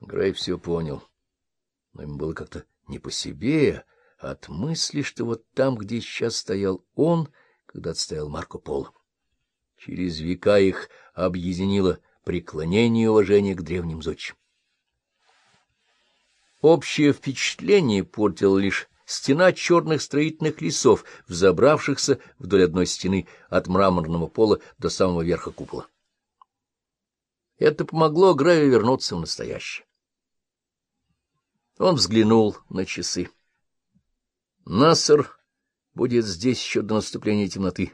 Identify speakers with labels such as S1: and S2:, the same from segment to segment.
S1: Грей все понял, но ему было как-то не по себе, от мысли, что вот там, где сейчас стоял он, когда стоял Марко Поло. Через века их объединило преклонение и уважение к древним зодчим. Общее впечатление портил лишь стена черных строительных лесов, взобравшихся вдоль одной стены от мраморного пола до самого верха купола. Это помогло Грею вернуться в настоящее. Он взглянул на часы. Насар будет здесь еще до наступления темноты.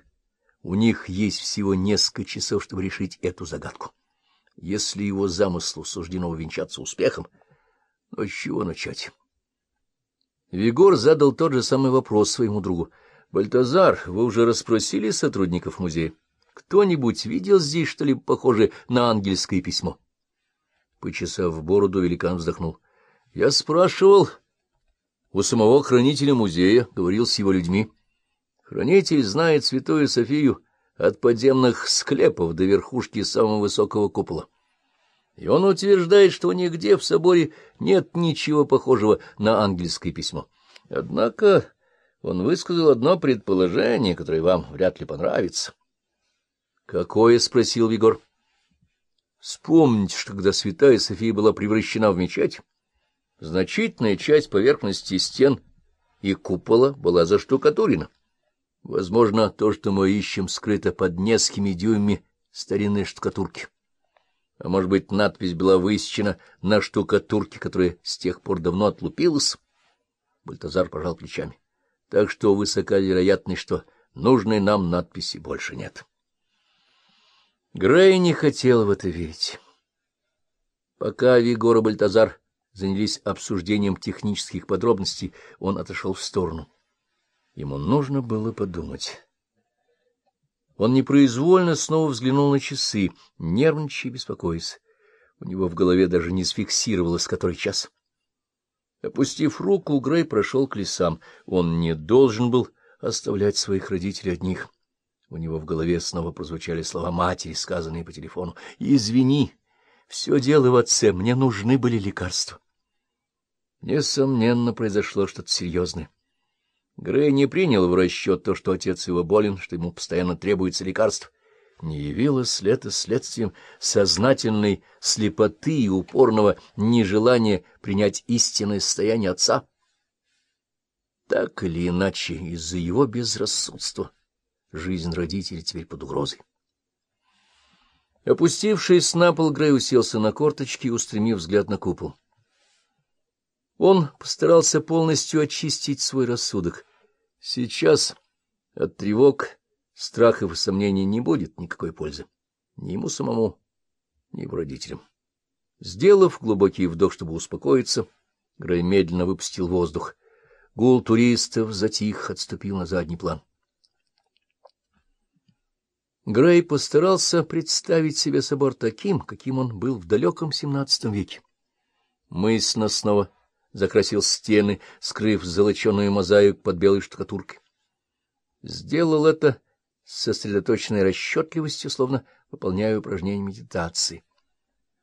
S1: У них есть всего несколько часов, чтобы решить эту загадку. Если его замыслу суждено увенчаться успехом, но с чего начать? Вигор задал тот же самый вопрос своему другу. — Бальтазар, вы уже расспросили сотрудников музея? Кто-нибудь видел здесь что-либо похожее на ангельское письмо? Почесав бороду, великан вздохнул. Я спрашивал у самого хранителя музея, говорил с его людьми. Хранитель знает святую Софию от подземных склепов до верхушки самого высокого купола. И он утверждает, что нигде в соборе нет ничего похожего на ангельское письмо. Однако он высказал одно предположение, которое вам вряд ли понравится. — Какое? — спросил Вигор. — Вспомните, что когда святая София была превращена в мечеть, Значительная часть поверхности стен и купола была заштукатурена. Возможно, то, что мы ищем, скрыто под несколькими дюймами старинной штукатурки. А может быть, надпись была высечена на штукатурке, которая с тех пор давно отлупилась? Бальтазар пожал плечами. Так что высока вероятность, что нужной нам надписи больше нет. Грей не хотел в это верить. Пока Вигор и Бальтазар занялись обсуждением технических подробностей, он отошел в сторону. Ему нужно было подумать. Он непроизвольно снова взглянул на часы, нервничая и беспокоясь. У него в голове даже не сфиксировалось, который час. Опустив руку, Грей прошел к лесам. Он не должен был оставлять своих родителей одних. У него в голове снова прозвучали слова матери, сказанные по телефону. «Извини, все дело в отце, мне нужны были лекарства». Несомненно, произошло что-то серьезное. Грей не принял в расчет то, что отец его болен, что ему постоянно требуется лекарств. Не явилось ли это следствием сознательной слепоты и упорного нежелания принять истинное состояние отца? Так или иначе, из-за его безрассудства жизнь родителей теперь под угрозой. Опустившись на пол, Грей уселся на корточки, устремив взгляд на купол. Он постарался полностью очистить свой рассудок. Сейчас от тревог, страхов и сомнений не будет никакой пользы. Ни ему самому, ни его родителям. Сделав глубокий вдох, чтобы успокоиться, Грей медленно выпустил воздух. Гул туристов затих, отступил на задний план. Грей постарался представить себе собор таким, каким он был в далеком XVII веке. Мысленно снова закрасил стены, скрыв золоченую мозаику под белой штукатуркой. Сделал это с сосредоточенной расчетливостью, словно выполняя упражнение медитации.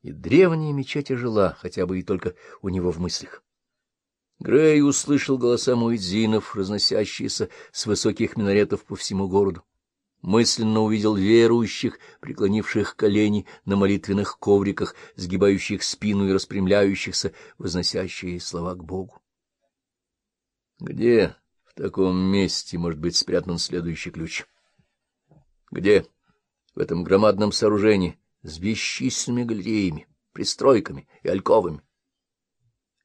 S1: И древняя мечеть ожила, хотя бы и только у него в мыслях. Грей услышал голоса муэдзинов, разносящиеся с высоких минаретов по всему городу мысленно увидел верующих, преклонивших колени на молитвенных ковриках, сгибающих спину и распрямляющихся, возносящие слова к Богу. Где в таком месте может быть спрятан следующий ключ? Где в этом громадном сооружении с бесчисленными галереями, пристройками и альковами?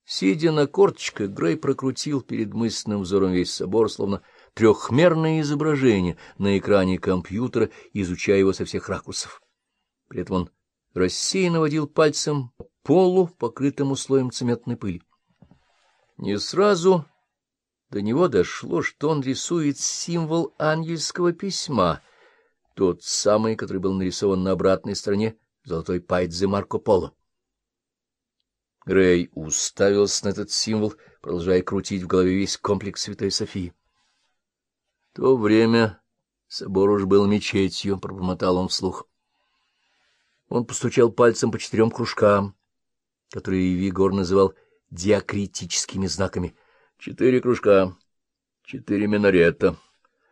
S1: Сидя на корточках, Грей прокрутил перед мысленным взором весь собор, словно трехмерное изображение на экране компьютера, изучая его со всех ракурсов. При этом он рассеянно водил пальцем по полу, покрытому слоем цементной пыли. Не сразу до него дошло, что он рисует символ ангельского письма, тот самый, который был нарисован на обратной стороне золотой пайдзе Марко Поло. Грей уставился на этот символ, продолжая крутить в голове весь комплекс Святой Софии то время собор уж был мечетью, — пробормотал он вслух. Он постучал пальцем по четырем кружкам. которые Вигор называл диакритическими знаками. Четыре кружка, четыре минарета.